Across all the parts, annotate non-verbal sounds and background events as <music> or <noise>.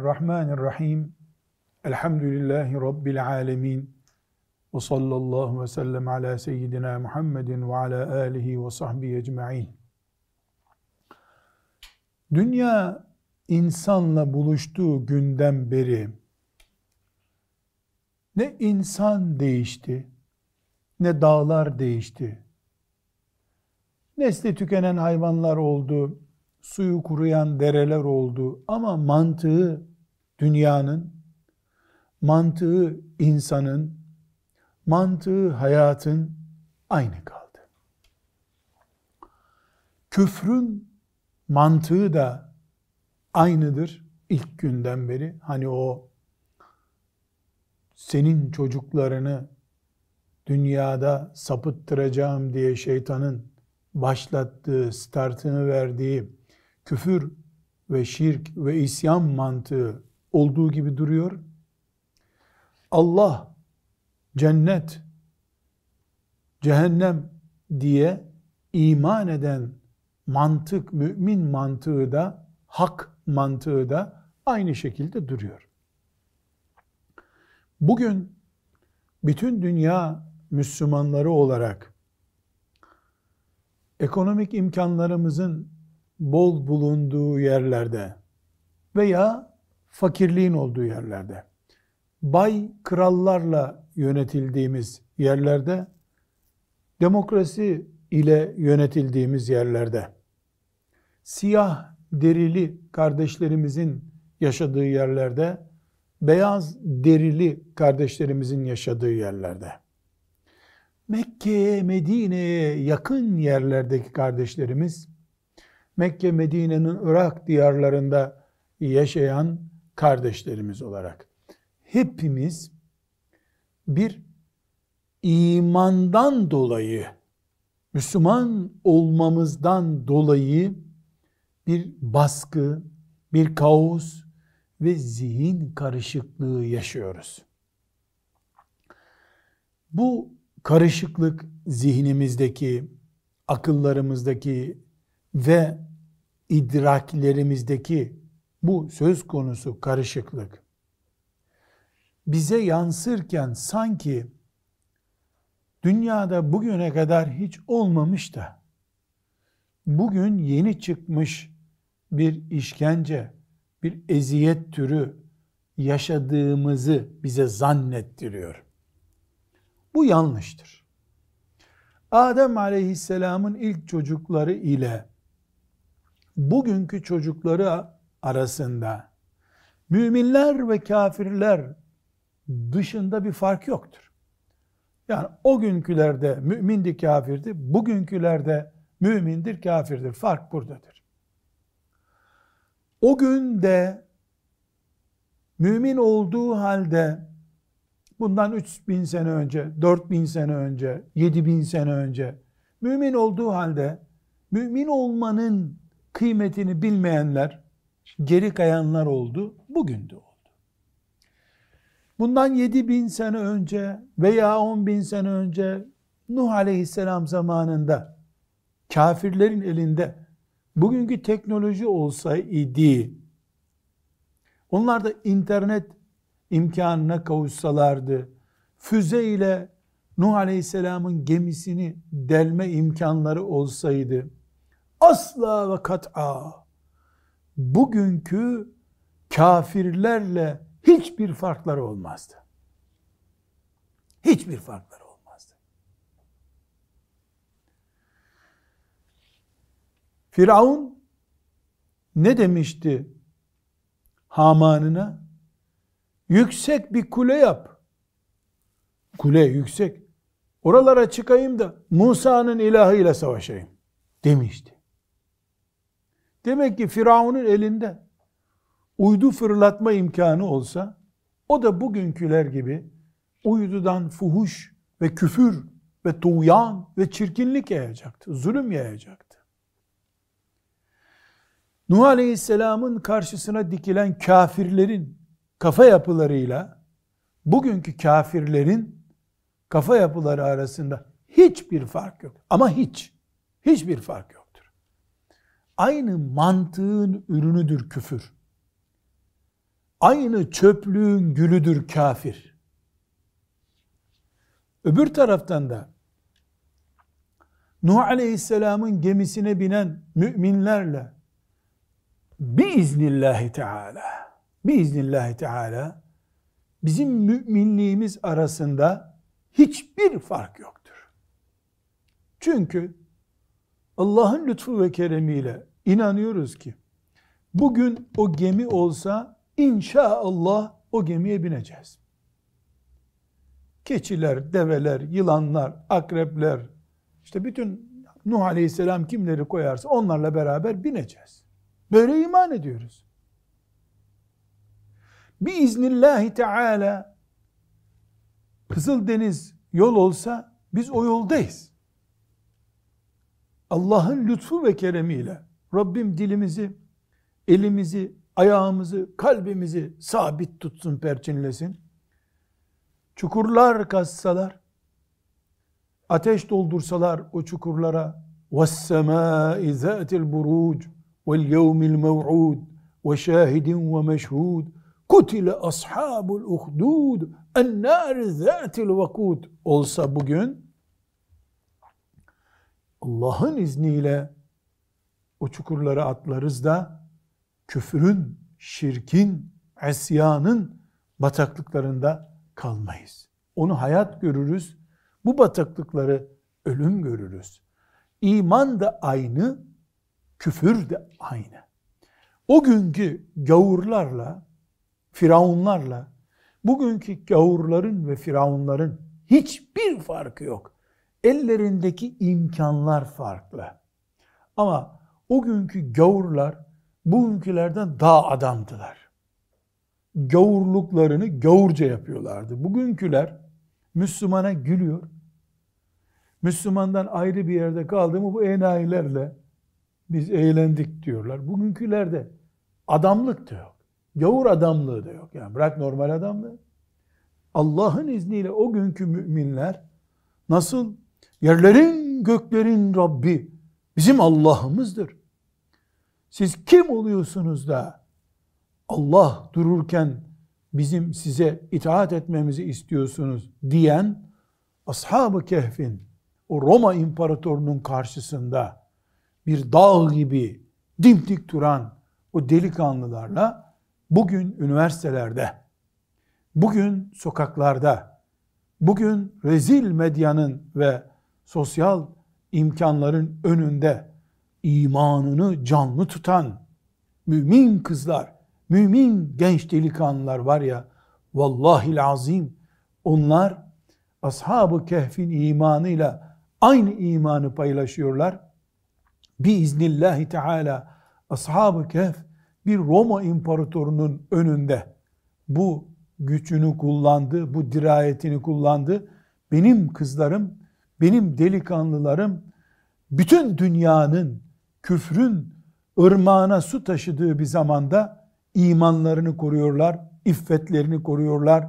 Bismillahirrahmanirrahim. Elhamdülillahi Rabbil alemin. Ve sallallahu ve sellem ala seyyidina Muhammedin ve ala alihi ve sahbihi ecma'in. Dünya insanla buluştuğu günden beri ne insan değişti, ne dağlar değişti. Nesli tükenen hayvanlar oldu, suyu kuruyan dereler oldu ama mantığı dünyanın, mantığı insanın, mantığı hayatın aynı kaldı. Küfrün mantığı da aynıdır ilk günden beri. Hani o senin çocuklarını dünyada sapıttıracağım diye şeytanın başlattığı, startını verdiği küfür ve şirk ve isyan mantığı olduğu gibi duruyor. Allah cennet, cehennem diye iman eden mantık, mümin mantığı da, hak mantığı da aynı şekilde duruyor. Bugün bütün dünya Müslümanları olarak ekonomik imkanlarımızın bol bulunduğu yerlerde veya fakirliğin olduğu yerlerde, bay krallarla yönetildiğimiz yerlerde, demokrasi ile yönetildiğimiz yerlerde, siyah derili kardeşlerimizin yaşadığı yerlerde, beyaz derili kardeşlerimizin yaşadığı yerlerde, Mekke'ye, Medine'ye yakın yerlerdeki kardeşlerimiz, Mekke, Medine'nin Irak diyarlarında yaşayan kardeşlerimiz olarak hepimiz bir imandan dolayı Müslüman olmamızdan dolayı bir baskı, bir kaos ve zihin karışıklığı yaşıyoruz. Bu karışıklık zihnimizdeki, akıllarımızdaki ve idraklerimizdeki bu söz konusu karışıklık bize yansırken sanki dünyada bugüne kadar hiç olmamış da bugün yeni çıkmış bir işkence, bir eziyet türü yaşadığımızı bize zannettiriyor. Bu yanlıştır. Adem aleyhisselamın ilk çocukları ile bugünkü çocukları arasında müminler ve kafirler dışında bir fark yoktur. Yani o günkülerde mümindi kafirdi, bugünkülerde mümindir kafirdir. Fark buradadır. O günde mümin olduğu halde bundan 3000 sene önce, 4000 sene önce, 7000 sene önce mümin olduğu halde mümin olmanın kıymetini bilmeyenler, geri kayanlar oldu, bugün de oldu. Bundan 7 bin sene önce veya 10 bin sene önce Nuh aleyhisselam zamanında kafirlerin elinde bugünkü teknoloji olsaydı onlar da internet imkanına kavuşsalardı füze ile Nuh aleyhisselamın gemisini delme imkanları olsaydı asla ve kat'a bugünkü kafirlerle hiçbir farkları olmazdı. Hiçbir farkları olmazdı. Firavun ne demişti Haman'ına? Yüksek bir kule yap. Kule yüksek. Oralara çıkayım da Musa'nın ilahıyla savaşayım demişti. Demek ki Firavun'un elinde uydu fırlatma imkanı olsa o da bugünküler gibi uydudan fuhuş ve küfür ve tuğyan ve çirkinlik yayacaktı. Zulüm yayacaktı. Nuh Aleyhisselam'ın karşısına dikilen kafirlerin kafa yapılarıyla bugünkü kafirlerin kafa yapıları arasında hiçbir fark yok. Ama hiç. Hiçbir fark yoktur. Aynı mantığın ürünüdür küfür. aynı çöplüğün gülüdür kafir. Öbür taraftan da Nuh Aleyhisselam'ın gemisine binen müminlerle biiznillahi teala biiznillahi teala bizim müminliğimiz arasında hiçbir fark yoktur. Çünkü Allah'ın lütfu ve keremiyle inanıyoruz ki bugün o gemi olsa inşallah o gemiye bineceğiz. Keçiler, develer, yılanlar, akrepler, işte bütün Nuh Aleyhisselam kimleri koyarsa onlarla beraber bineceğiz. Böyle iman ediyoruz. Biiznillahi Teala Kızıldeniz yol olsa biz o yoldayız. Allah'ın lütfu ve keremiyle Rabbim dilimizi, elimizi, ayağımızı, kalbimizi sabit tutsun, perçinlesin. Çukurlar kazsalar, ateş doldursalar o çukurlara وَالسَّمَاءِ ذَاتِ الْبُرُوجِ وَالْيَوْمِ الْمَوْعُودِ وَشَاهِدٍ وَمَشْهُودٍ kutile ashabul uhdud ennâr zâtil vakûd olsa bugün Allah'ın izniyle o çukurlara atlarız da küfrün, şirkin, esyanın bataklıklarında kalmayız. Onu hayat görürüz. Bu bataklıkları ölüm görürüz. İman da aynı, küfür de aynı. O günkü gavurlarla, firavunlarla, bugünkü gavurların ve firavunların hiçbir farkı yok. Ellerindeki imkanlar farklı. Ama o günkü gavurlar bugünkülerden daha adamdılar. Gavurluklarını gavurca yapıyorlardı. Bugünküler Müslümana gülüyor. Müslümandan ayrı bir yerde kaldı mı bu enayilerle biz eğlendik diyorlar. Bugünkülerde adamlık da yok. Gavur adamlığı da yok. Yani bırak normal adamlığı. Allah'ın izniyle o günkü müminler nasıl yerlerin göklerin Rabbi bizim Allah'ımızdır. Siz kim oluyorsunuz da Allah dururken bizim size itaat etmemizi istiyorsunuz diyen Ashab-ı Kehf'in o Roma imparatorunun karşısında bir dağ gibi dimdik duran o delikanlılarla bugün üniversitelerde, bugün sokaklarda, bugün rezil medyanın ve sosyal imkanların önünde imanını canlı tutan mümin kızlar, mümin genç delikanlılar var ya, vallahi azim onlar ashab-ı kehfin imanıyla aynı imanı paylaşıyorlar. Biiznillahi Teala ashab-ı kehf bir Roma imparatorunun önünde bu gücünü kullandı, bu dirayetini kullandı. Benim kızlarım, benim delikanlılarım bütün dünyanın küfrün ırmağına su taşıdığı bir zamanda imanlarını koruyorlar, iffetlerini koruyorlar,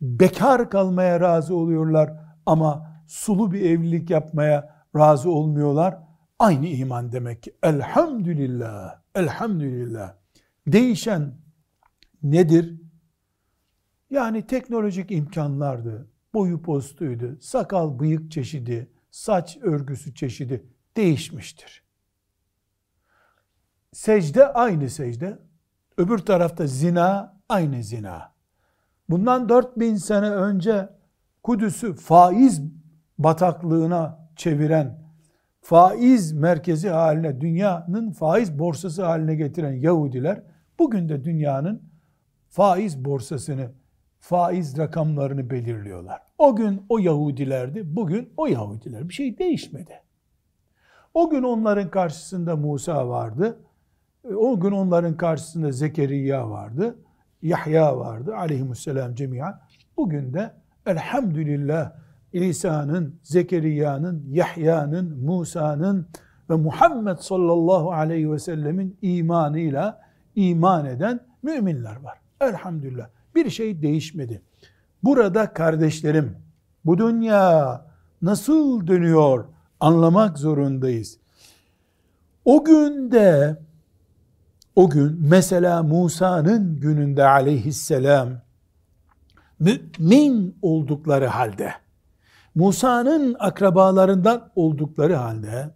bekar kalmaya razı oluyorlar ama sulu bir evlilik yapmaya razı olmuyorlar. Aynı iman demek ki. Elhamdülillah, elhamdülillah. Değişen nedir? Yani teknolojik imkanlardı, boyu postuydu, sakal bıyık çeşidi, saç örgüsü çeşidi değişmiştir. Secde aynı secde, öbür tarafta zina aynı zina. Bundan 4000 sene önce Kudüs'ü faiz bataklığına çeviren, faiz merkezi haline, dünyanın faiz borsası haline getiren Yahudiler, bugün de dünyanın faiz borsasını, faiz rakamlarını belirliyorlar. O gün o Yahudilerdi, bugün o Yahudiler. Bir şey değişmedi. O gün onların karşısında Musa vardı. O gün onların karşısında Zekeriya vardı. Yahya vardı aleyhisselam cemiyen. Bugün de elhamdülillah İsa'nın, Zekeriya'nın, Yahya'nın, Musa'nın ve Muhammed sallallahu aleyhi ve sellemin imanıyla iman eden müminler var. Elhamdülillah. Bir şey değişmedi. Burada kardeşlerim, bu dünya nasıl dönüyor anlamak zorundayız. O günde o gün mesela Musa'nın gününde aleyhisselam mümin oldukları halde Musa'nın akrabalarından oldukları halde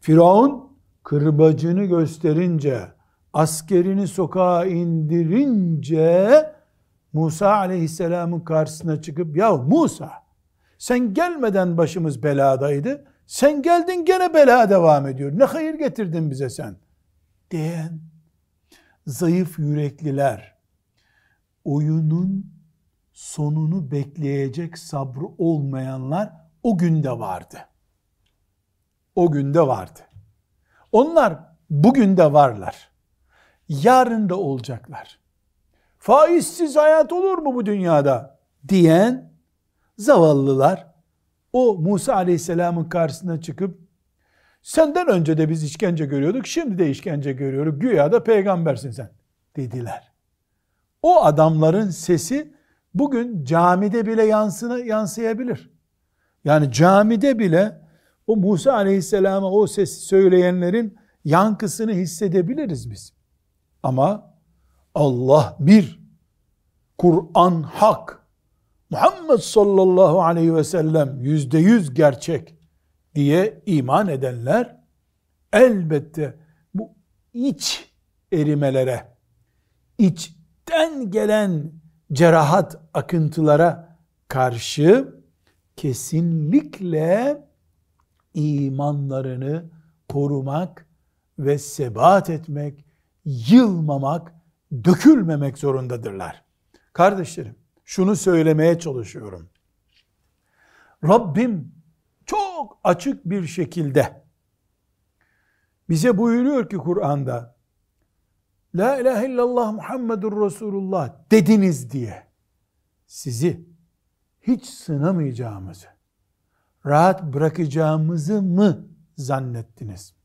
Firavun kırbacını gösterince askerini sokağa indirince Musa aleyhisselamın karşısına çıkıp ya Musa sen gelmeden başımız beladaydı. Sen geldin gene bela devam ediyor. Ne hayır getirdin bize sen? diyen zayıf yürekliler oyunun sonunu bekleyecek sabrı olmayanlar o günde vardı. O günde vardı. Onlar bugün de varlar. Yarın da olacaklar. Faizsiz hayat olur mu bu dünyada? Diyen zavallılar o Musa aleyhisselamın karşısına çıkıp senden önce de biz işkence görüyorduk şimdi de işkence görüyoruz güya da peygambersin sen dediler. O adamların sesi bugün camide bile yansına, yansıyabilir. Yani camide bile o Musa aleyhisselama o sesi söyleyenlerin yankısını hissedebiliriz biz. Ama Allah bir, Kur'an hak, Muhammed sallallahu aleyhi ve sellem yüzde yüz gerçek diye iman edenler elbette bu iç erimelere, içten gelen cerahat akıntılara karşı kesinlikle imanlarını korumak ve sebat etmek, yılmamak, dökülmemek zorundadırlar. Kardeşlerim, şunu söylemeye çalışıyorum. Rabbim çok açık bir şekilde bize buyuruyor ki Kur'an'da La ilahe illallah Muhammedur Resulullah dediniz diye sizi hiç sınamayacağımızı, rahat bırakacağımızı mı zannettiniz?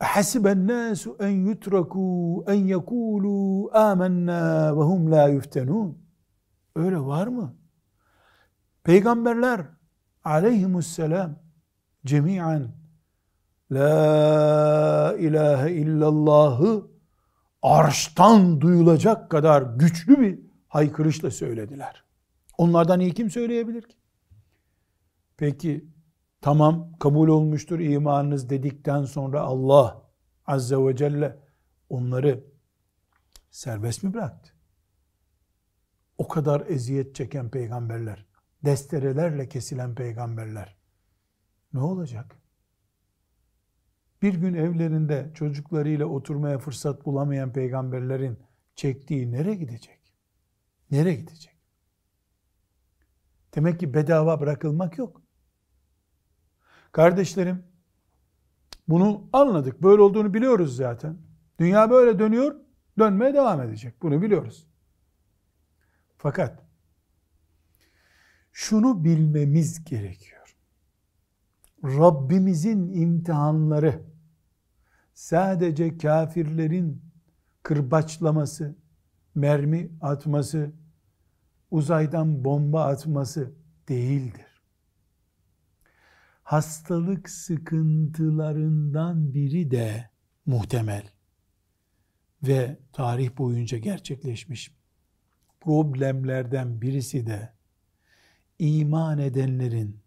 حَسِبَ النَّاسُ اَنْ يُتْرَكُوا اَنْ يَقُولُوا آمَنَّا وَهُمْ لَا يُفْتَنُونَ Öyle var mı? Peygamberler aleyhimusselam cemiyen La ilahe illallahı arştan duyulacak kadar güçlü bir haykırışla söylediler. Onlardan iyi kim söyleyebilir ki? Peki tamam kabul olmuştur imanınız dedikten sonra Allah Azze ve Celle onları serbest mi bıraktı? O kadar eziyet çeken peygamberler, desterelerle kesilen peygamberler ne olacak? Bir gün evlerinde çocuklarıyla oturmaya fırsat bulamayan peygamberlerin çektiği nereye gidecek? Nereye gidecek? Demek ki bedava bırakılmak yok. Kardeşlerim, bunu anladık. Böyle olduğunu biliyoruz zaten. Dünya böyle dönüyor, dönmeye devam edecek. Bunu biliyoruz. Fakat şunu bilmemiz gerekiyor. Rabbimizin imtihanları sadece kafirlerin kırbaçlaması, mermi atması, uzaydan bomba atması değildir. Hastalık sıkıntılarından biri de muhtemel ve tarih boyunca gerçekleşmiş problemlerden birisi de iman edenlerin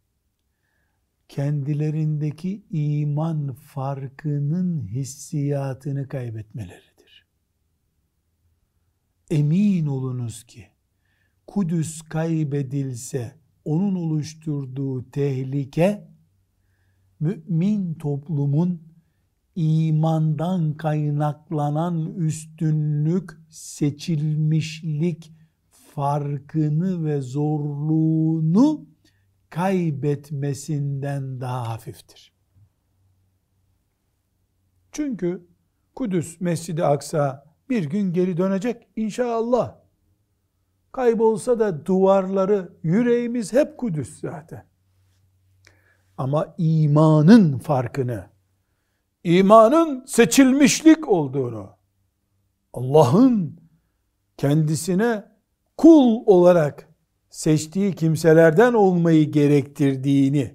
kendilerindeki iman farkının hissiyatını kaybetmeleridir. Emin olunuz ki Kudüs kaybedilse onun oluşturduğu tehlike mümin toplumun imandan kaynaklanan üstünlük, seçilmişlik farkını ve zorluğunu kaybetmesinden daha hafiftir. Çünkü Kudüs, Mescid-i Aksa bir gün geri dönecek inşallah. Kaybolsa da duvarları, yüreğimiz hep Kudüs zaten. Ama imanın farkını, imanın seçilmişlik olduğunu, Allah'ın kendisine kul olarak seçtiği kimselerden olmayı gerektirdiğini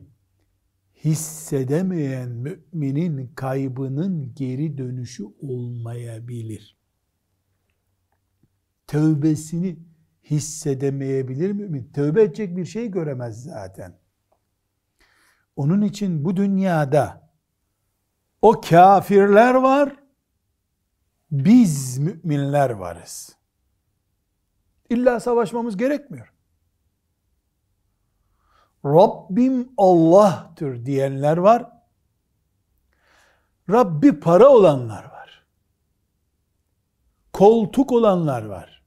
hissedemeyen müminin kaybının geri dönüşü olmayabilir. Tövbesini hissedemeyebilir mümin. Tövbe edecek bir şey göremez zaten. Onun için bu dünyada o kafirler var, biz müminler varız. İlla savaşmamız gerekmiyor. Rabbim Allah'tır diyenler var. Rabbi para olanlar var. Koltuk olanlar var.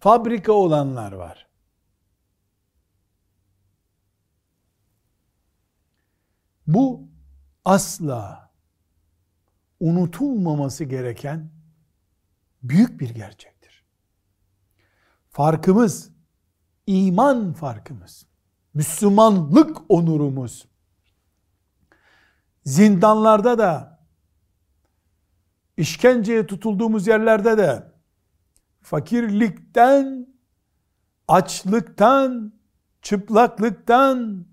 Fabrika olanlar var. Bu asla unutulmaması gereken büyük bir gerçektir. Farkımız, iman farkımız, Müslümanlık onurumuz, zindanlarda da, işkenceye tutulduğumuz yerlerde de, fakirlikten, açlıktan, çıplaklıktan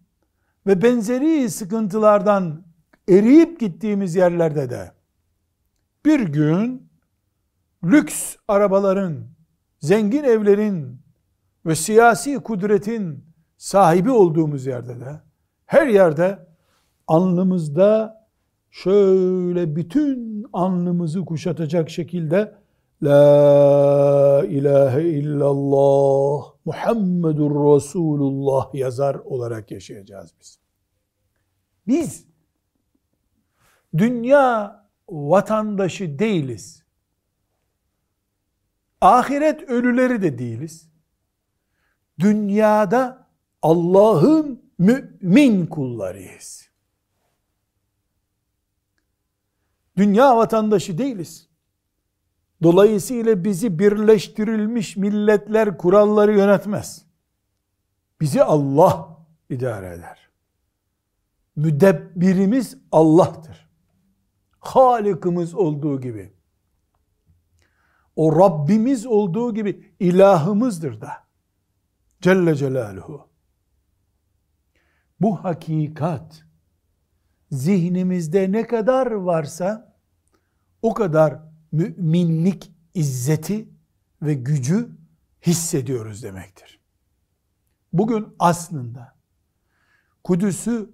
ve benzeri sıkıntılardan eriyip gittiğimiz yerlerde de bir gün lüks arabaların, zengin evlerin ve siyasi kudretin sahibi olduğumuz yerde de her yerde alnımızda şöyle bütün alnımızı kuşatacak şekilde La ilahe illallah Muhammedur Resulullah yazar olarak yaşayacağız biz. Biz dünya vatandaşı değiliz. Ahiret ölüleri de değiliz. Dünyada Allah'ın mümin kullarıyız. Dünya vatandaşı değiliz. Dolayısıyla bizi birleştirilmiş milletler kuralları yönetmez. Bizi Allah idare eder. Müdebbirimiz Allah'tır. Halikimiz olduğu gibi. O Rabbimiz olduğu gibi ilahımızdır da. Celle Celaluhu. Bu hakikat zihnimizde ne kadar varsa o kadar müminlik izzeti ve gücü hissediyoruz demektir. Bugün aslında Kudüs'ü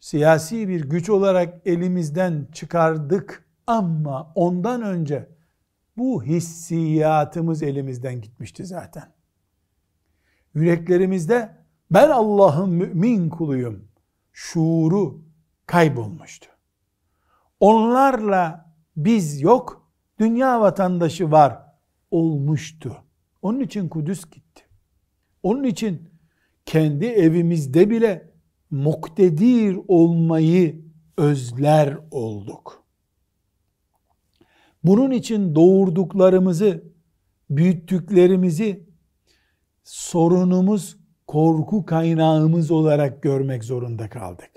siyasi bir güç olarak elimizden çıkardık ama ondan önce bu hissiyatımız elimizden gitmişti zaten. Yüreklerimizde ben Allah'ın mümin kuluyum şuuru kaybolmuştu. Onlarla biz yok, dünya vatandaşı var olmuştu. Onun için Kudüs gitti. Onun için kendi evimizde bile muktedir olmayı özler olduk. Bunun için doğurduklarımızı, büyüttüklerimizi sorunumuz, korku kaynağımız olarak görmek zorunda kaldık.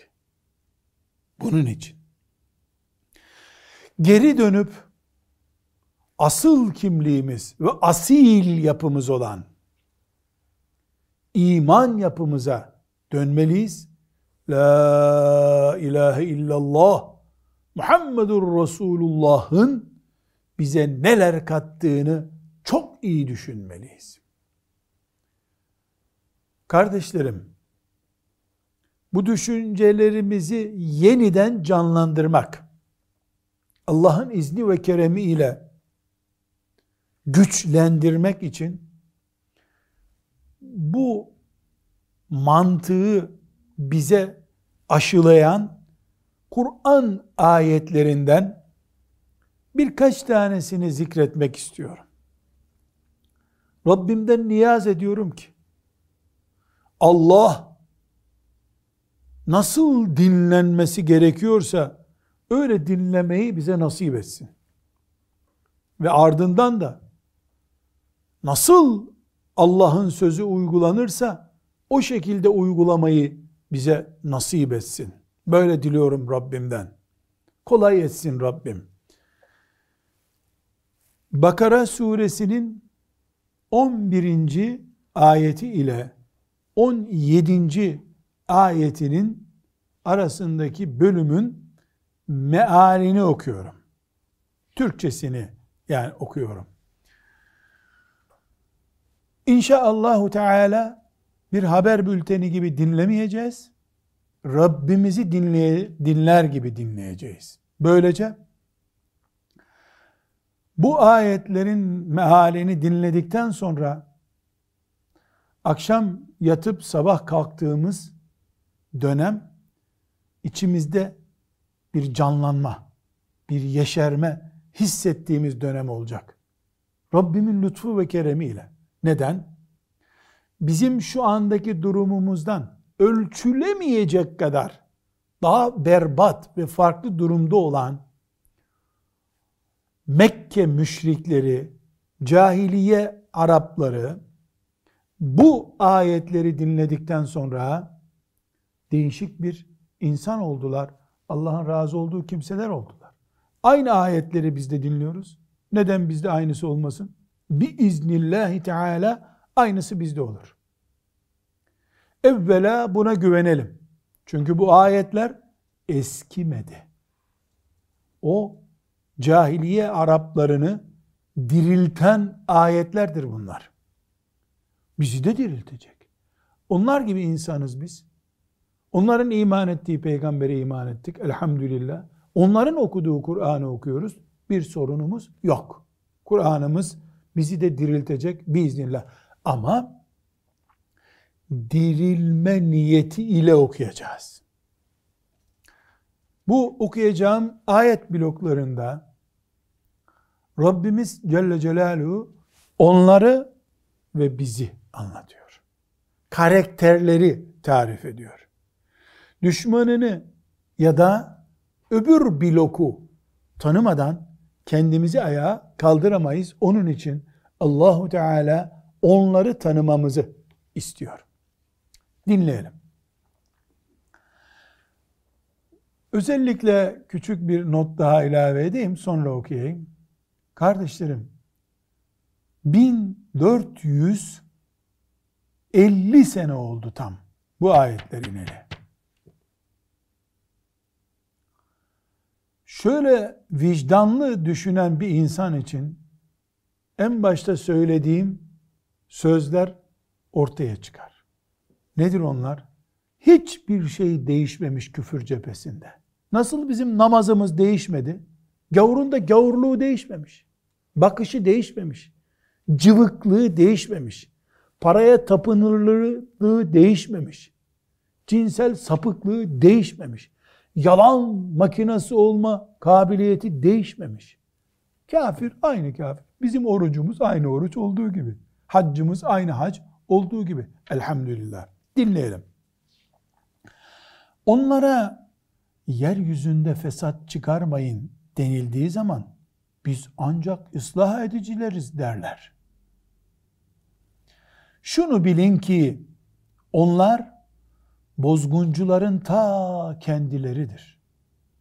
Bunun için. Geri dönüp asıl kimliğimiz ve asil yapımız olan iman yapımıza dönmeliyiz. La ilahe illallah Muhammedur Resulullah'ın bize neler kattığını çok iyi düşünmeliyiz. Kardeşlerim, bu düşüncelerimizi yeniden canlandırmak, Allah'ın izni ve keremi ile güçlendirmek için bu mantığı bize aşılayan Kur'an ayetlerinden birkaç tanesini zikretmek istiyorum. Rabbimden niyaz ediyorum ki Allah nasıl dinlenmesi gerekiyorsa öyle dinlemeyi bize nasip etsin. Ve ardından da nasıl Allah'ın sözü uygulanırsa o şekilde uygulamayı bize nasip etsin. Böyle diliyorum Rabbimden. Kolay etsin Rabbim. Bakara suresinin 11. ayeti ile 17. ayetinin arasındaki bölümün mealini okuyorum. Türkçesini yani okuyorum. İnşaallahu Teala bir haber bülteni gibi dinlemeyeceğiz. Rabbimizi dinleye, dinler gibi dinleyeceğiz. Böylece bu ayetlerin mealini dinledikten sonra akşam yatıp sabah kalktığımız dönem içimizde bir canlanma, bir yeşerme hissettiğimiz dönem olacak. Rabbimin lütfu ve keremiyle. Neden? Bizim şu andaki durumumuzdan ölçülemeyecek kadar daha berbat ve farklı durumda olan Mekke müşrikleri, cahiliye Arapları bu ayetleri dinledikten sonra değişik bir insan oldular. Allah'ın razı olduğu kimseler oldular. Aynı ayetleri biz de dinliyoruz. Neden bizde aynısı olmasın? Bi iznillahi teala aynısı bizde olur. Evvela buna güvenelim. Çünkü bu ayetler eskimedi. O cahiliye Araplarını dirilten ayetlerdir bunlar. Bizi de diriltecek. Onlar gibi insanız biz. Onların iman ettiği peygambere iman ettik. Elhamdülillah. Onların okuduğu Kur'an'ı okuyoruz. Bir sorunumuz yok. Kur'an'ımız bizi de diriltecek biiznillah. Ama dirilme niyeti ile okuyacağız. Bu okuyacağım ayet bloklarında Rabbimiz Celle Celaluhu onları ve bizi anlatıyor. Karakterleri tarif ediyor. Düşmanını ya da öbür bloku tanımadan kendimizi ayağa kaldıramayız. Onun için Allahu Teala onları tanımamızı istiyor. Dinleyelim. Özellikle küçük bir not daha ilave edeyim sonra okuyayım. Kardeşlerim 1450 sene oldu tam bu ayetler ineli. Şöyle vicdanlı düşünen bir insan için en başta söylediğim sözler ortaya çıkar. Nedir onlar? Hiçbir şey değişmemiş küfür cephesinde. Nasıl bizim namazımız değişmedi? Gavurun da gavurluğu değişmemiş. Bakışı değişmemiş. Cıvıklığı değişmemiş. Paraya tapınırlığı değişmemiş. Cinsel sapıklığı değişmemiş. Yalan makinesi olma kabiliyeti değişmemiş. Kafir aynı kafir. Bizim orucumuz aynı oruç olduğu gibi. Haccımız aynı hac olduğu gibi. Elhamdülillah. Dinleyelim. Onlara yeryüzünde fesat çıkarmayın denildiği zaman biz ancak ıslah edicileriz derler. Şunu bilin ki onlar bozguncuların ta kendileridir.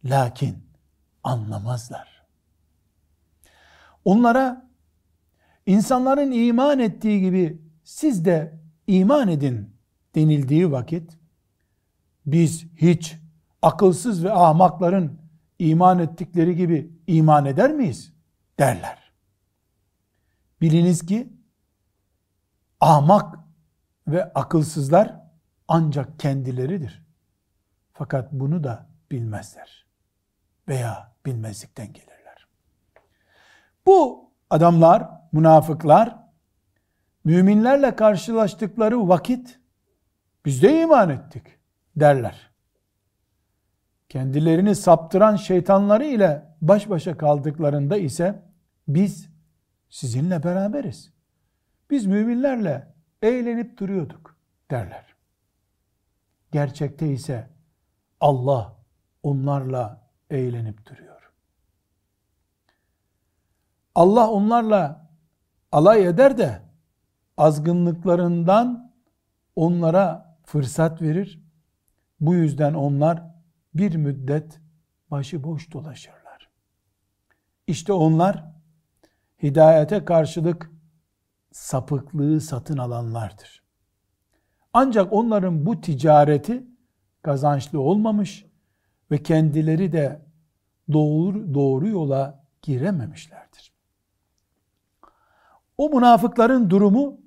Lakin anlamazlar. Onlara insanların iman ettiği gibi siz de iman edin denildiği vakit biz hiç akılsız ve ahmakların iman ettikleri gibi iman eder miyiz? derler. Biliniz ki ahmak ve akılsızlar ancak kendileridir. Fakat bunu da bilmezler. Veya bilmezlikten gelirler. Bu adamlar, münafıklar müminlerle karşılaştıkları vakit biz de iman ettik derler. Kendilerini saptıran şeytanları ile baş başa kaldıklarında ise biz sizinle beraberiz. Biz müminlerle eğlenip duruyorduk derler. Gerçekte ise Allah onlarla eğlenip duruyor. Allah onlarla alay eder de azgınlıklarından onlara fırsat verir. Bu yüzden onlar bir müddet başıboş dolaşırlar. İşte onlar hidayete karşılık sapıklığı satın alanlardır. Ancak onların bu ticareti kazançlı olmamış ve kendileri de doğru, doğru yola girememişlerdir. O münafıkların durumu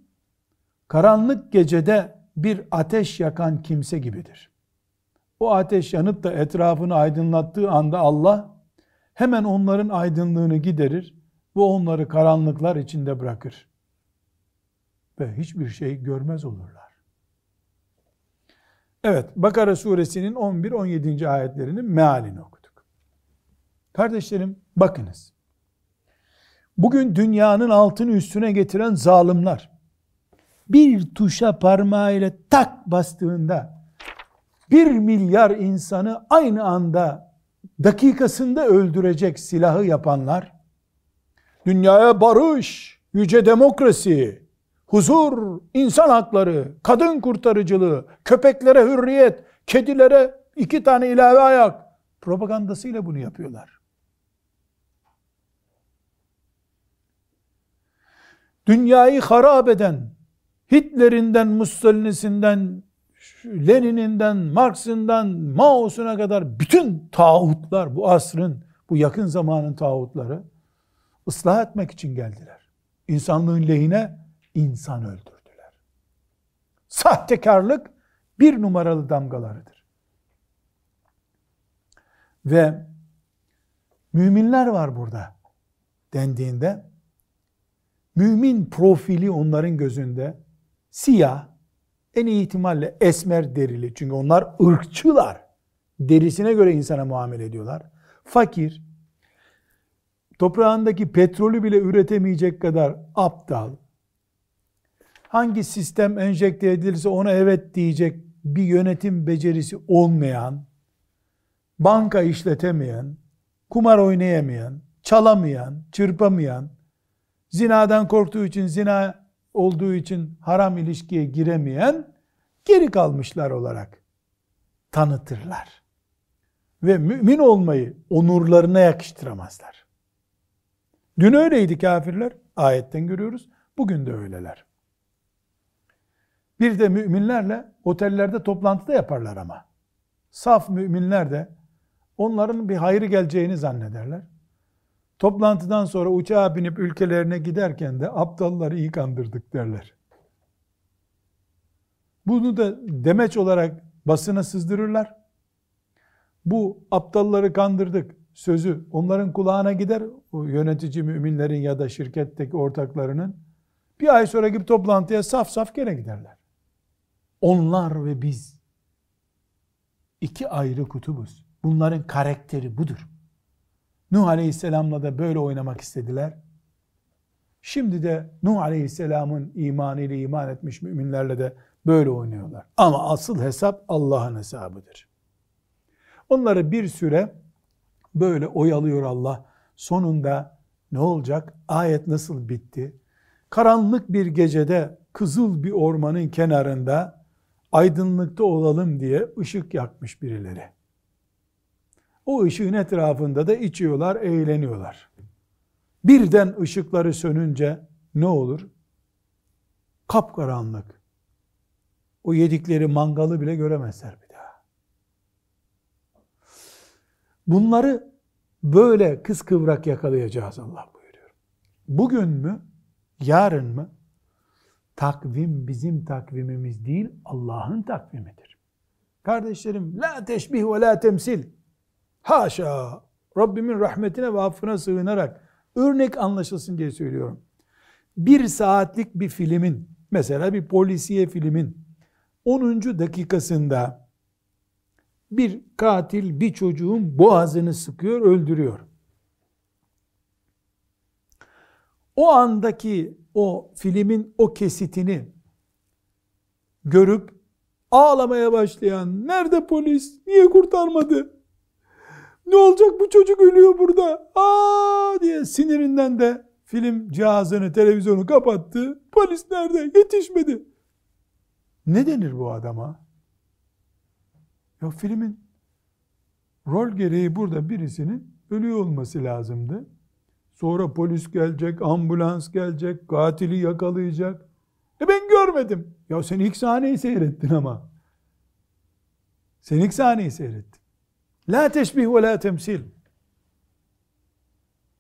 karanlık gecede bir ateş yakan kimse gibidir. O ateş yanıp da etrafını aydınlattığı anda Allah hemen onların aydınlığını giderir ve onları karanlıklar içinde bırakır. Ve hiçbir şey görmez olurlar. Evet, Bakara suresinin 11-17. ayetlerinin mealini okuduk. Kardeşlerim, bakınız. Bugün dünyanın altını üstüne getiren zalimler, bir tuşa parmağıyla tak bastığında, bir milyar insanı aynı anda dakikasında öldürecek silahı yapanlar, dünyaya barış, yüce demokrasi, huzur, insan hakları, kadın kurtarıcılığı, köpeklere hürriyet, kedilere iki tane ilave ayak propagandasıyla bunu yapıyorlar. Dünyayı harap eden, Hitler'inden, Mussolini'sinden, Lenin'inden, Marx'ından, Mao'suna kadar bütün tağutlar, bu asrın, bu yakın zamanın tağutları ıslah etmek için geldiler. İnsanlığın lehine insan öldürdüler. Sahtekarlık bir numaralı damgalarıdır. Ve müminler var burada dendiğinde mümin profili onların gözünde siyah, en iyi ihtimalle esmer derili. Çünkü onlar ırkçılar. Derisine göre insana muamele ediyorlar. Fakir, toprağındaki petrolü bile üretemeyecek kadar aptal, hangi sistem enjekte edilirse ona evet diyecek bir yönetim becerisi olmayan, banka işletemeyen, kumar oynayamayan, çalamayan, çırpamayan, zinadan korktuğu için zina olduğu için haram ilişkiye giremeyen geri kalmışlar olarak tanıtırlar. Ve mümin olmayı onurlarına yakıştıramazlar. Dün öyleydi kafirler. Ayetten görüyoruz. Bugün de öyleler. Bir de müminlerle otellerde toplantıda yaparlar ama. Saf müminler de onların bir hayrı geleceğini zannederler. Toplantıdan sonra uçağa binip ülkelerine giderken de aptalları iyi kandırdık derler. Bunu da demeç olarak basına sızdırırlar. Bu aptalları kandırdık sözü onların kulağına gider. O yönetici müminlerin ya da şirketteki ortaklarının bir ay sonra gibi toplantıya saf saf gene giderler. Onlar ve biz iki ayrı kutubuz. Bunların karakteri budur. Nuh Aleyhisselam'la da böyle oynamak istediler. Şimdi de Nuh Aleyhisselam'ın imanıyla iman etmiş müminlerle de böyle oynuyorlar. Ama asıl hesap Allah'ın hesabıdır. Onları bir süre böyle oyalıyor Allah. Sonunda ne olacak? Ayet nasıl bitti? Karanlık bir gecede kızıl bir ormanın kenarında aydınlıkta olalım diye ışık yakmış birileri. O ışığın etrafında da içiyorlar, eğleniyorlar. Birden ışıkları sönünce ne olur? Kapkaranlık. O yedikleri mangalı bile göremezler bir daha. Bunları böyle kıskıvrak yakalayacağız Allah buyuruyor. Bugün mü? Yarın mı? Takvim bizim takvimimiz değil, Allah'ın takvimidir. Kardeşlerim, la teşbih ve la temsil. Haşa! Rabbimin rahmetine ve affına sığınarak örnek anlaşılsın diye söylüyorum. Bir saatlik bir filmin, mesela bir polisiye filmin 10. dakikasında bir katil bir çocuğun boğazını sıkıyor, öldürüyor. O andaki o filmin o kesitini görüp ağlamaya başlayan nerede polis niye kurtarmadı ne olacak bu çocuk ölüyor burada aa diye sinirinden de film cihazını televizyonu kapattı polis nerede yetişmedi ne denir bu adama ya filmin rol gereği burada birisinin ölüyor olması lazımdı Sonra polis gelecek, ambulans gelecek, katili yakalayacak. E ben görmedim. Ya sen ilk sahneyi seyrettin ama. Sen ilk sahneyi seyrettin. La teşbih ve la temsil.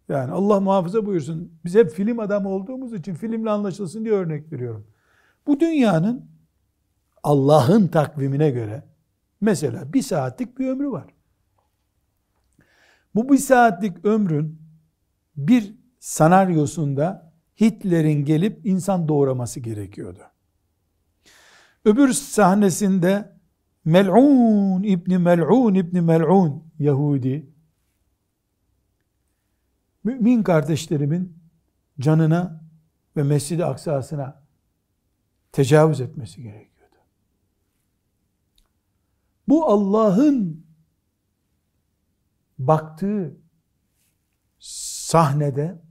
Yani Allah muhafaza buyursun. Biz hep film adamı olduğumuz için filmle anlaşılsın diye örnek veriyorum. Bu dünyanın Allah'ın takvimine göre mesela bir saatlik bir ömrü var. Bu bir saatlik ömrün bir senaryosunda Hitler'in gelip insan doğraması gerekiyordu. Öbür sahnesinde Mel'un İbni Mel'un İbni Mel'un Yahudi mümin kardeşlerimin canına ve Mescid-i Aksa'sına tecavüz etmesi gerekiyordu. Bu Allah'ın baktığı sahnede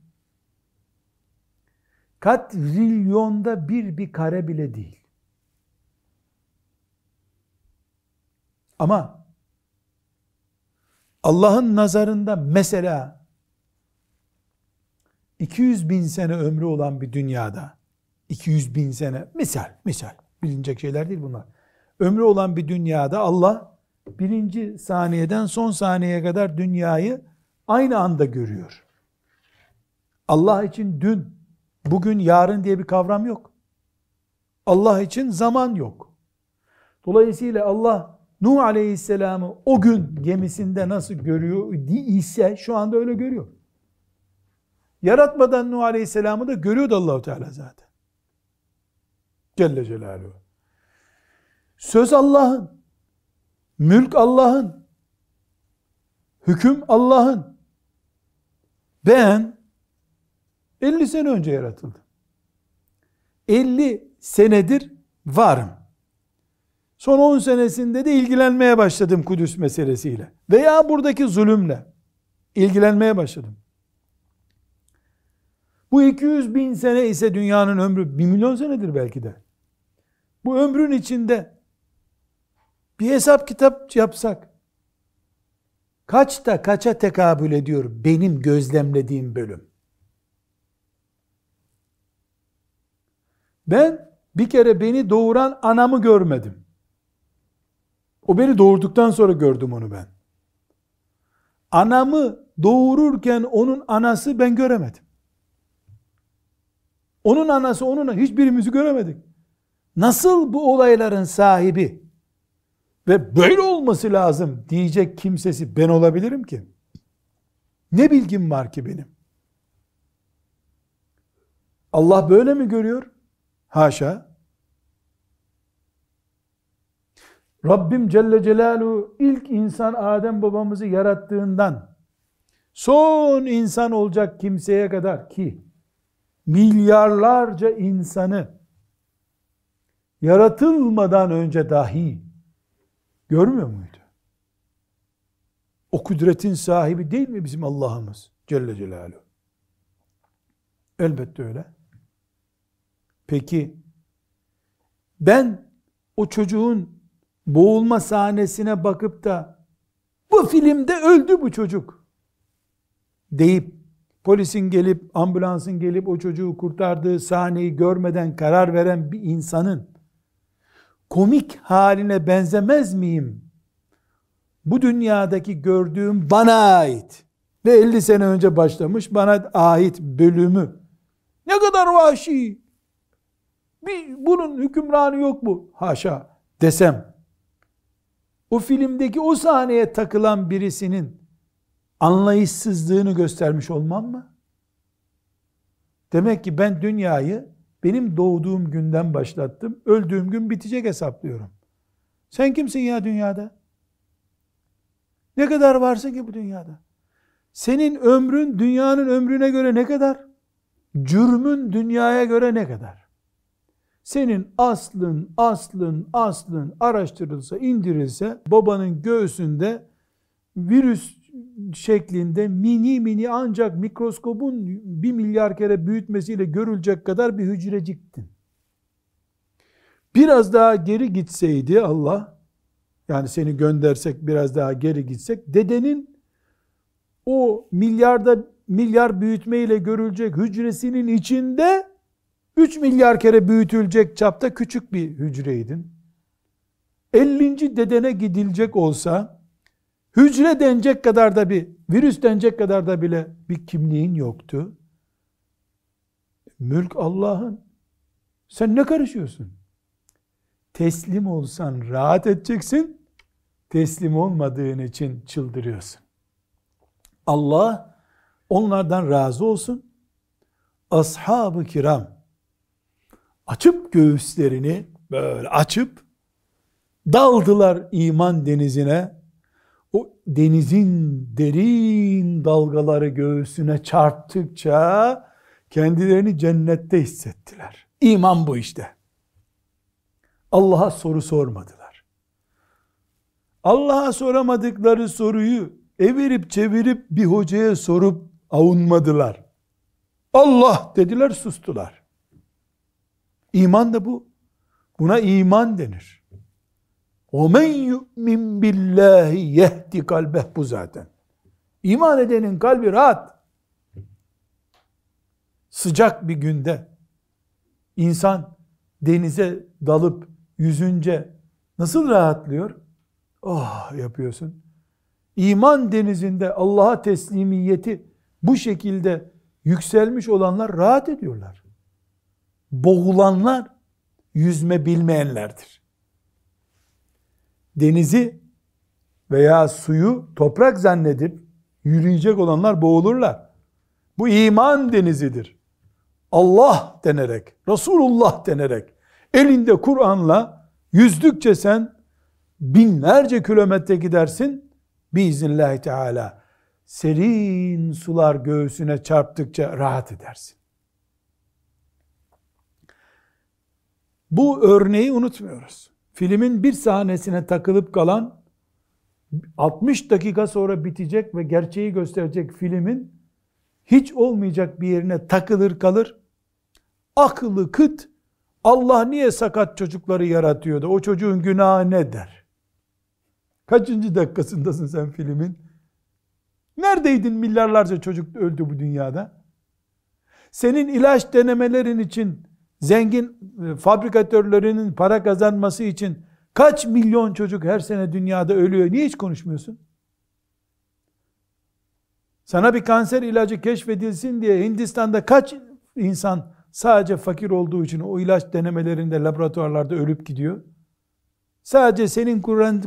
katrilyonda bir bir kare bile değil. Ama Allah'ın nazarında mesela 200 bin sene ömrü olan bir dünyada 200 bin sene misal misal bilinecek şeyler değil bunlar. Ömrü olan bir dünyada Allah birinci saniyeden son saniyeye kadar dünyayı aynı anda görüyor. Allah için dün, bugün, yarın diye bir kavram yok. Allah için zaman yok. Dolayısıyla Allah Nuh Aleyhisselam'ı o gün gemisinde nasıl görüyor ise şu anda öyle görüyor. Yaratmadan Nuh Aleyhisselam'ı da görüyordu Allahu Teala zaten. Celle Celaluhu. Söz Allah'ın. Mülk Allah'ın. Hüküm Allah'ın. Ben 50 sene önce yaratıldım. 50 senedir varım. Son 10 senesinde de ilgilenmeye başladım Kudüs meselesiyle. Veya buradaki zulümle ilgilenmeye başladım. Bu 200 bin sene ise dünyanın ömrü 1 milyon senedir belki de. Bu ömrün içinde bir hesap kitap yapsak kaçta kaça tekabül ediyor benim gözlemlediğim bölüm? Ben bir kere beni doğuran anamı görmedim. O beni doğurduktan sonra gördüm onu ben. Anamı doğururken onun anası ben göremedim. Onun anası onunla hiçbirimizi göremedik. Nasıl bu olayların sahibi ve böyle olması lazım diyecek kimsesi ben olabilirim ki? Ne bilgim var ki benim? Allah böyle mi görüyor? Haşa. Rabbim Celle Celaluhu ilk insan Adem babamızı yarattığından son insan olacak kimseye kadar ki milyarlarca insanı yaratılmadan önce dahi görmüyor muydu? O kudretin sahibi değil mi bizim Allah'ımız Celle Celaluhu? Elbette öyle. Peki ben o çocuğun boğulma sahnesine bakıp da bu filmde öldü bu çocuk. deyip polisin gelip ambulansın gelip o çocuğu kurtardığı sahneyi görmeden karar veren bir insanın komik haline benzemez miyim? Bu dünyadaki gördüğüm bana ait. Ve 50 sene önce başlamış bana ait bölümü. Ne kadar vahşi. Bir, bunun hükümranı yok mu? Haşa desem o filmdeki o sahneye takılan birisinin anlayışsızlığını göstermiş olmam mı? Demek ki ben dünyayı benim doğduğum günden başlattım. Öldüğüm gün bitecek hesaplıyorum. Sen kimsin ya dünyada? Ne kadar varsa ki bu dünyada? Senin ömrün dünyanın ömrüne göre ne kadar? Cürmün dünyaya göre ne kadar? Senin aslın, aslın, aslın araştırılsa, indirilse babanın göğsünde virüs şeklinde mini mini ancak mikroskopun bir milyar kere büyütmesiyle görülecek kadar bir hücreciktin. Biraz daha geri gitseydi Allah, yani seni göndersek biraz daha geri gitsek, dedenin o milyarda milyar büyütmeyle görülecek hücresinin içinde 3 milyar kere büyütülecek çapta küçük bir hücreydin. 50. dedene gidilecek olsa hücre denecek kadar da bir virüs denecek kadar da bile bir kimliğin yoktu. Mülk Allah'ın. Sen ne karışıyorsun? Teslim olsan rahat edeceksin. Teslim olmadığın için çıldırıyorsun. Allah onlardan razı olsun. Ashab-ı kiram açıp göğüslerini böyle açıp daldılar iman denizine. O denizin derin dalgaları göğsüne çarptıkça kendilerini cennette hissettiler. İman bu işte. Allah'a soru sormadılar. Allah'a soramadıkları soruyu evirip çevirip bir hocaya sorup avunmadılar. Allah dediler sustular. İman da bu. Buna iman denir. وَمَنْ يُؤْمِنْ بِاللّٰهِ يَهْدِ kalbeh bu zaten. İman edenin kalbi rahat. Sıcak bir günde insan denize dalıp yüzünce nasıl rahatlıyor? Oh yapıyorsun. İman denizinde Allah'a teslimiyeti bu şekilde yükselmiş olanlar rahat ediyorlar. Boğulanlar yüzme bilmeyenlerdir. Denizi veya suyu toprak zannedip yürüyecek olanlar boğulurlar. Bu iman denizidir. Allah denerek, Resulullah denerek, elinde Kur'an'la yüzdükçe sen binlerce kilometre gidersin biiznillahü teala. Serin sular göğsüne çarptıkça rahat edersin. Bu örneği unutmuyoruz. Filmin bir sahnesine takılıp kalan 60 dakika sonra bitecek ve gerçeği gösterecek filmin hiç olmayacak bir yerine takılır kalır. Akıllı kıt Allah niye sakat çocukları yaratıyordu? O çocuğun günahı ne der? Kaçıncı dakikasındasın sen filmin? Neredeydin milyarlarca çocuk öldü bu dünyada? Senin ilaç denemelerin için zengin e, fabrikatörlerinin para kazanması için kaç milyon çocuk her sene dünyada ölüyor? Niye hiç konuşmuyorsun? Sana bir kanser ilacı keşfedilsin diye Hindistan'da kaç insan sadece fakir olduğu için o ilaç denemelerinde laboratuvarlarda ölüp gidiyor? Sadece senin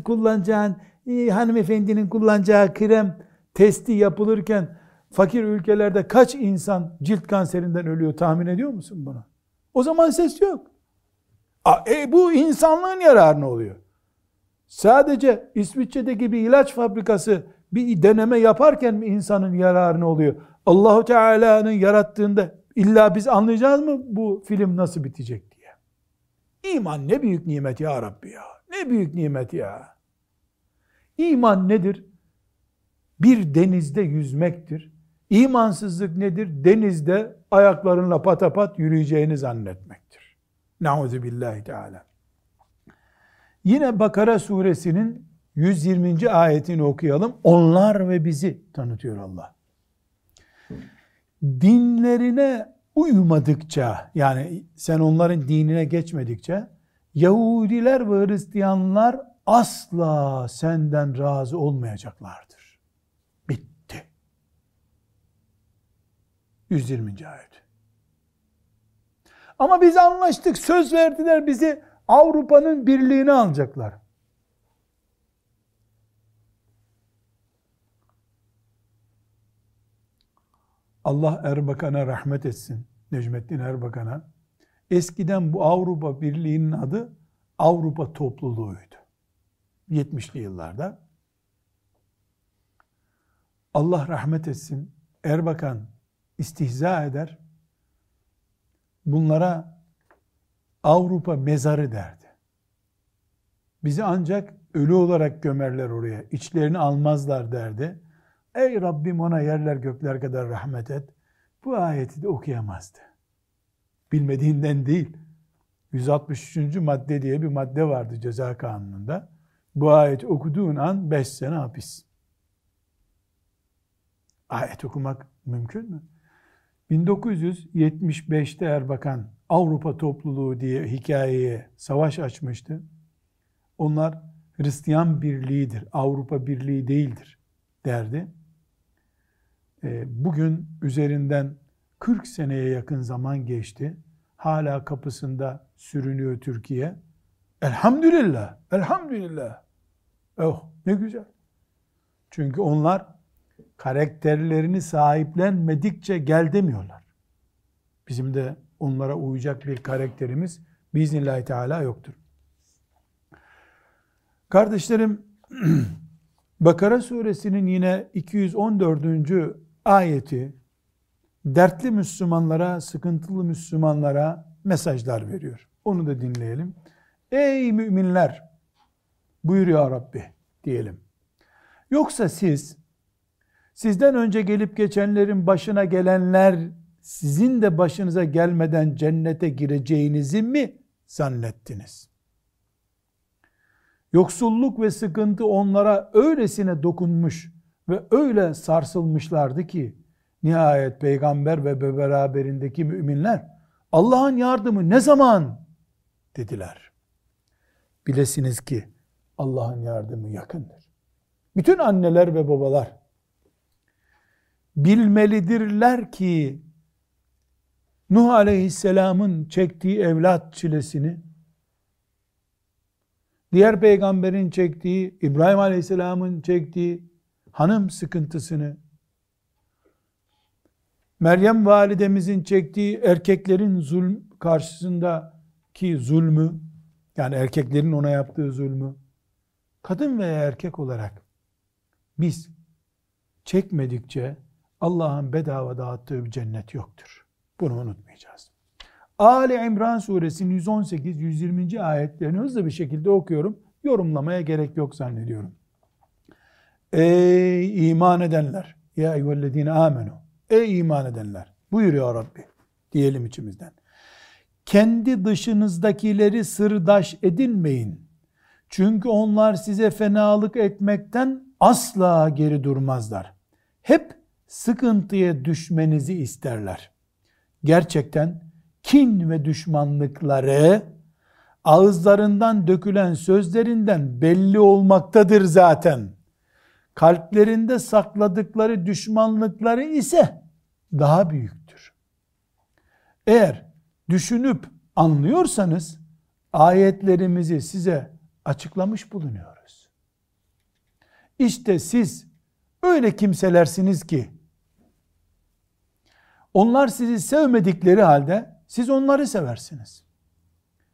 kullanacağın e, hanımefendinin kullanacağı krem testi yapılırken fakir ülkelerde kaç insan cilt kanserinden ölüyor tahmin ediyor musun bunu? O zaman ses yok. E, bu insanlığın yararına oluyor. Sadece İsviçre'deki bir ilaç fabrikası bir deneme yaparken mi insanın yararına oluyor? Allahu Teala'nın yarattığında illa biz anlayacağız mı bu film nasıl bitecek diye. İman ne büyük nimet ya Rabbi ya. Ne büyük nimet ya. İman nedir? Bir denizde yüzmektir. İmansızlık nedir? Denizde ayaklarınla patapat yürüyeceğini zannetmektir. Nauzu billahi teala. Yine Bakara suresinin 120. ayetini okuyalım. Onlar ve bizi tanıtıyor Allah. Dinlerine uymadıkça yani sen onların dinine geçmedikçe Yahudiler ve Hristiyanlar asla senden razı olmayacaklardır. Bitti. 120. ayet. Ama biz anlaştık, söz verdiler bizi Avrupa'nın birliğini alacaklar. Allah Erbakan'a rahmet etsin. Necmettin Erbakan'a. Eskiden bu Avrupa Birliği'nin adı Avrupa Topluluğu'ydu. 70'li yıllarda. Allah rahmet etsin. Erbakan istihza eder. Bunlara Avrupa mezarı derdi. Bizi ancak ölü olarak gömerler oraya. İçlerini almazlar derdi. Ey Rabbim ona yerler gökler kadar rahmet et. Bu ayeti de okuyamazdı. Bilmediğinden değil. 163. madde diye bir madde vardı ceza kanununda. Bu ayeti okuduğun an 5 sene hapis. Ayet okumak mümkün mü? 1975'te Erbakan Avrupa topluluğu diye hikayeye savaş açmıştı. Onlar Hristiyan birliğidir, Avrupa birliği değildir derdi. E, bugün üzerinden 40 seneye yakın zaman geçti. Hala kapısında sürünüyor Türkiye. Elhamdülillah, elhamdülillah. Oh ne güzel. Çünkü onlar karakterlerini sahiplenmedikçe gel demiyorlar. Bizim de onlara uyacak bir karakterimiz biiznillahü teala yoktur. Kardeşlerim <clears throat> Bakara suresinin yine 214. ayeti dertli Müslümanlara, sıkıntılı Müslümanlara mesajlar veriyor. Onu da dinleyelim. Ey müminler buyuruyor Rabbi diyelim. Yoksa siz sizden önce gelip geçenlerin başına gelenler sizin de başınıza gelmeden cennete gireceğinizi mi zannettiniz? Yoksulluk ve sıkıntı onlara öylesine dokunmuş ve öyle sarsılmışlardı ki nihayet peygamber ve beraberindeki müminler Allah'ın yardımı ne zaman dediler. Bilesiniz ki Allah'ın yardımı yakındır. Bütün anneler ve babalar bilmelidirler ki Nuh Aleyhisselam'ın çektiği evlat çilesini diğer peygamberin çektiği, İbrahim Aleyhisselam'ın çektiği hanım sıkıntısını, Meryem validemizin çektiği erkeklerin zulm karşısındaki zulmü, yani erkeklerin ona yaptığı zulmü, kadın veya erkek olarak biz çekmedikçe Allah'ın bedava dağıttığı bir cennet yoktur. Bunu unutmayacağız. Ali İmran suresinin 118-120. ayetlerini hızlı bir şekilde okuyorum. Yorumlamaya gerek yok zannediyorum. Ey iman edenler! Ya eyyühellezine amenu! Ey iman edenler! Buyuruyor Rabbi. Diyelim içimizden. Kendi dışınızdakileri sırdaş edinmeyin. Çünkü onlar size fenalık etmekten asla geri durmazlar. Hep sıkıntıya düşmenizi isterler. Gerçekten kin ve düşmanlıkları ağızlarından dökülen sözlerinden belli olmaktadır zaten. Kalplerinde sakladıkları düşmanlıkları ise daha büyüktür. Eğer düşünüp anlıyorsanız ayetlerimizi size açıklamış bulunuyoruz. İşte siz öyle kimselersiniz ki onlar sizi sevmedikleri halde siz onları seversiniz.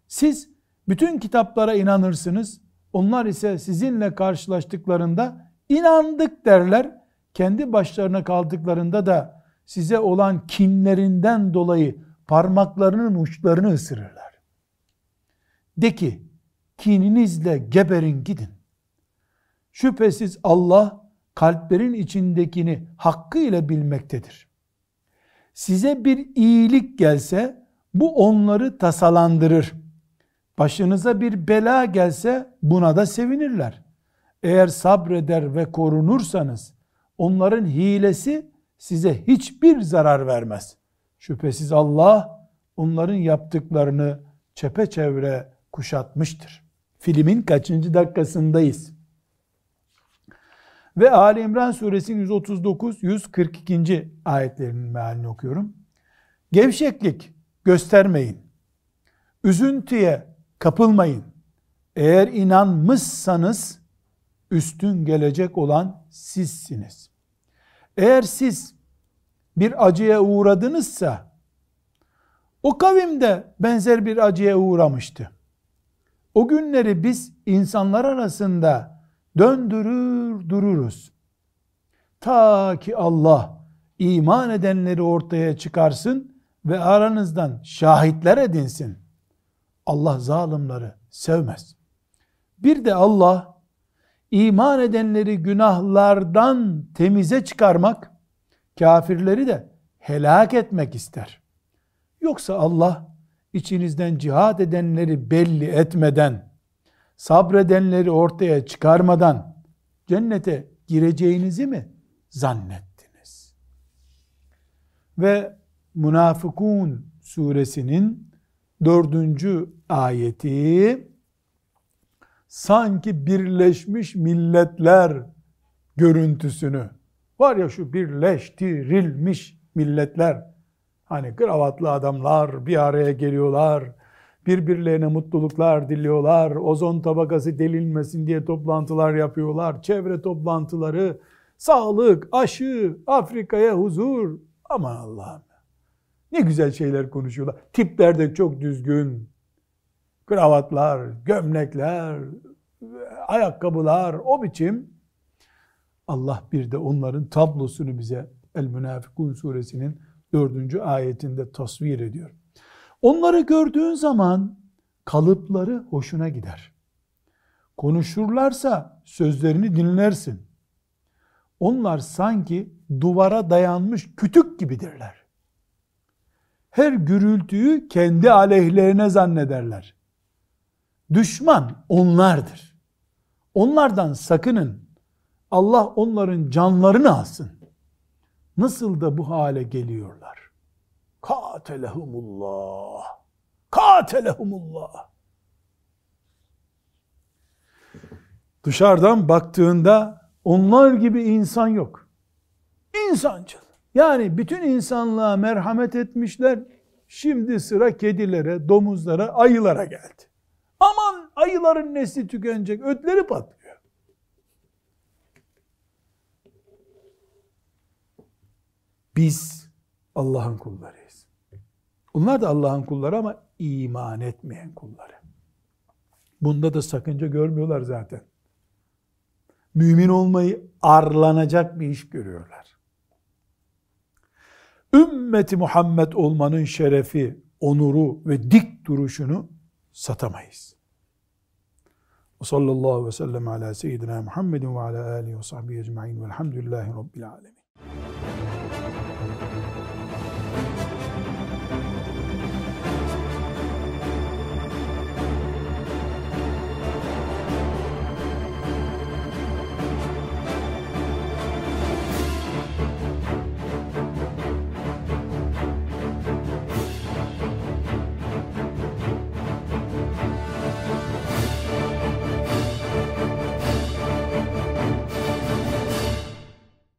Siz bütün kitaplara inanırsınız. Onlar ise sizinle karşılaştıklarında inandık derler. Kendi başlarına kaldıklarında da size olan kinlerinden dolayı parmaklarının uçlarını ısırırlar. De ki kininizle geberin gidin. Şüphesiz Allah kalplerin içindekini hakkıyla bilmektedir. Size bir iyilik gelse bu onları tasalandırır. Başınıza bir bela gelse buna da sevinirler. Eğer sabreder ve korunursanız onların hilesi size hiçbir zarar vermez. Şüphesiz Allah onların yaptıklarını çepeçevre kuşatmıştır. Filmin kaçıncı dakikasındayız? Ve Ali İmran suresinin 139-142. ayetlerinin mealini okuyorum. Gevşeklik göstermeyin. Üzüntüye kapılmayın. Eğer inanmışsanız üstün gelecek olan sizsiniz. Eğer siz bir acıya uğradınızsa o kavim de benzer bir acıya uğramıştı. O günleri biz insanlar arasında döndürür dururuz. Ta ki Allah iman edenleri ortaya çıkarsın ve aranızdan şahitler edinsin. Allah zalimleri sevmez. Bir de Allah iman edenleri günahlardan temize çıkarmak, kafirleri de helak etmek ister. Yoksa Allah içinizden cihad edenleri belli etmeden, sabredenleri ortaya çıkarmadan cennete gireceğinizi mi zannettiniz? Ve Münafıkun suresinin dördüncü ayeti sanki birleşmiş milletler görüntüsünü var ya şu birleştirilmiş milletler hani kravatlı adamlar bir araya geliyorlar birbirlerine mutluluklar diliyorlar. Ozon tabakası delinmesin diye toplantılar yapıyorlar. Çevre toplantıları sağlık aşı Afrika'ya huzur. Aman Allah'ım. Ne güzel şeyler konuşuyorlar. Tipler de çok düzgün. Kravatlar gömlekler ayakkabılar o biçim. Allah bir de onların tablosunu bize El Münafikun suresinin dördüncü ayetinde tasvir ediyor. Onları gördüğün zaman kalıpları hoşuna gider. Konuşurlarsa sözlerini dinlersin. Onlar sanki duvara dayanmış kütük gibidirler. Her gürültüyü kendi aleyhlerine zannederler. Düşman onlardır. Onlardan sakının. Allah onların canlarını alsın. Nasıl da bu hale geliyorlar. Katelehumullah. Katelehumullah. Dışarıdan baktığında onlar gibi insan yok. İnsancıl. Yani bütün insanlığa merhamet etmişler. Şimdi sıra kedilere, domuzlara, ayılara geldi. Aman ayıların nesli tükenecek, ötleri patlıyor. Biz Allah'ın kullarıyız. Onlar da Allah'ın kulları ama iman etmeyen kulları. Bunda da sakınca görmüyorlar zaten. Mümin olmayı arlanacak bir iş görüyorlar. Ümmeti Muhammed olmanın şerefi, onuru ve dik duruşunu satamayız. Sallallahu aleyhi ve sellem ala seyyidina Muhammedin ve ala alihi ve sahbihi ecma'in velhamdülillahi rabbil alemin.